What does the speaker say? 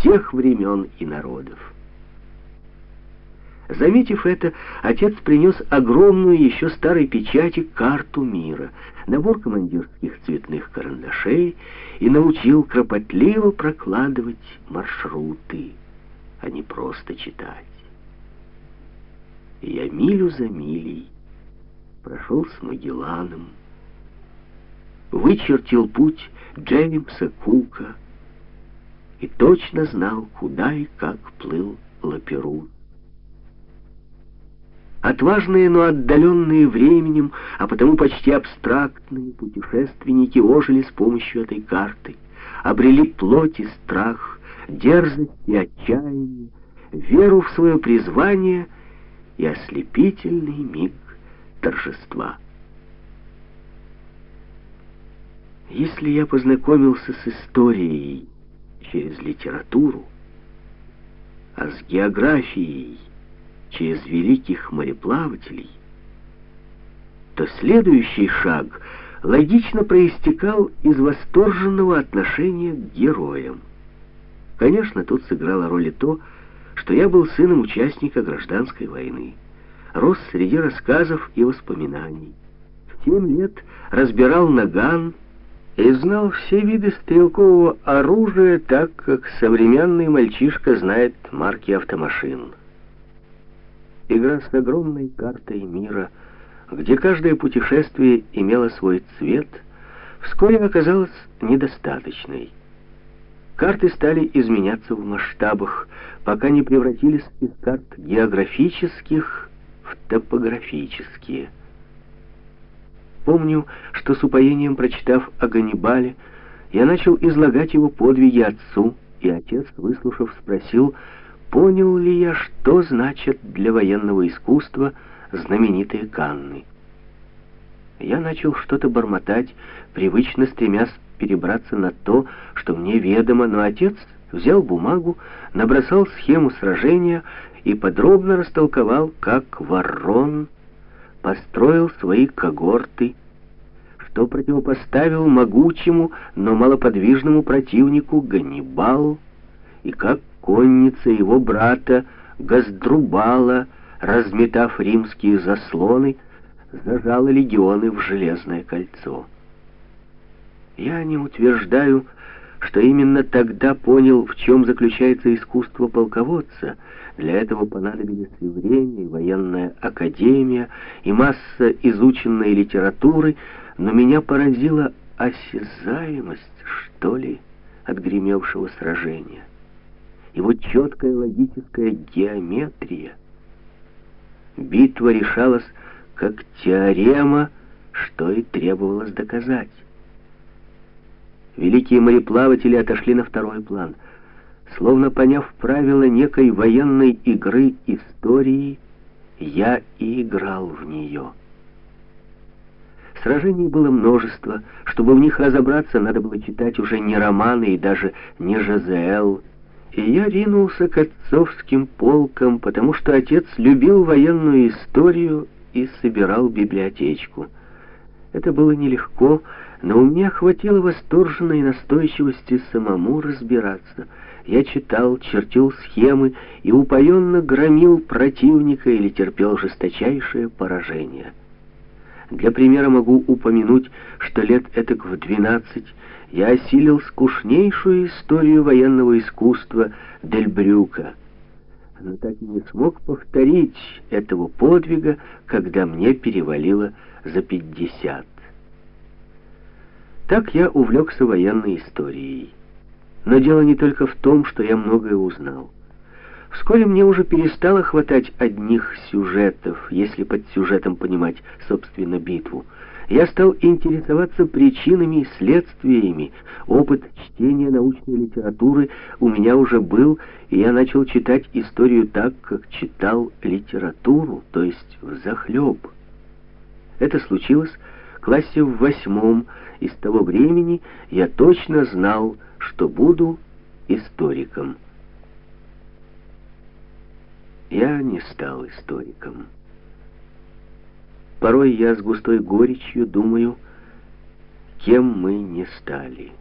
всех времен и народов. Заметив это, отец принес огромную еще старой печати карту мира, набор командирских цветных карандашей и научил кропотливо прокладывать маршруты, а не просто читать. Я милю за милей прошел с Магелланом, вычертил путь Джеймса Кука и точно знал, куда и как плыл Лаперун. Отважные, но отдаленные временем, а потому почти абстрактные путешественники ожили с помощью этой карты, обрели плоть и страх, дерзость и отчаяние, веру в свое призвание и ослепительный миг торжества. Если я познакомился с историей через литературу, а с географией через великих мореплавателей, то следующий шаг логично проистекал из восторженного отношения к героям. Конечно, тут сыграло роль и то, что я был сыном участника гражданской войны, рос среди рассказов и воспоминаний. В семь лет разбирал наган и знал все виды стрелкового оружия, так как современный мальчишка знает марки автомашин. Игра с огромной картой мира, где каждое путешествие имело свой цвет, вскоре оказалась недостаточной. Карты стали изменяться в масштабах, пока не превратились из карт географических в топографические. Помню, что с упоением прочитав о Ганнибале, я начал излагать его подвиги отцу, и отец, выслушав, спросил, понял ли я, что значит для военного искусства знаменитые Канны. Я начал что-то бормотать, привычно стремясь перебраться на то, что мне ведомо, но отец взял бумагу, набросал схему сражения и подробно растолковал, как Ворон построил свои когорты, что противопоставил могучему, но малоподвижному противнику Ганнибал, и как конница его брата Газдрубала, разметав римские заслоны, зажала легионы в железное кольцо. Я не утверждаю, что именно тогда понял, в чем заключается искусство полководца. Для этого понадобились и время, и военная академия, и масса изученной литературы, но меня поразила осязаемость, что ли, отгремевшего сражения. Его четкая логическая геометрия. Битва решалась как теорема, что и требовалось доказать. Великие мореплаватели отошли на второй план. Словно поняв правила некой военной игры истории, я и играл в нее. Сражений было множество. Чтобы в них разобраться, надо было читать уже не романы и даже не Жазеэл. И я ринулся к отцовским полкам, потому что отец любил военную историю и собирал библиотечку. Это было нелегко, но у меня хватило восторженной настойчивости самому разбираться. Я читал, чертил схемы и упоенно громил противника или терпел жесточайшее поражение. Для примера могу упомянуть, что лет этак в двенадцать я осилил скучнейшую историю военного искусства Дельбрюка, но так и не смог повторить этого подвига, когда мне перевалило за пятьдесят. Так я увлекся военной историей. Но дело не только в том, что я многое узнал. Вскоре мне уже перестало хватать одних сюжетов, если под сюжетом понимать, собственно, битву. Я стал интересоваться причинами и следствиями. Опыт чтения научной литературы у меня уже был, и я начал читать историю так, как читал литературу, то есть взахлеб. Это случилось классе в восьмом, и с того времени я точно знал, что буду историком. Я не стал историком. Порой я с густой горечью думаю, кем мы не стали.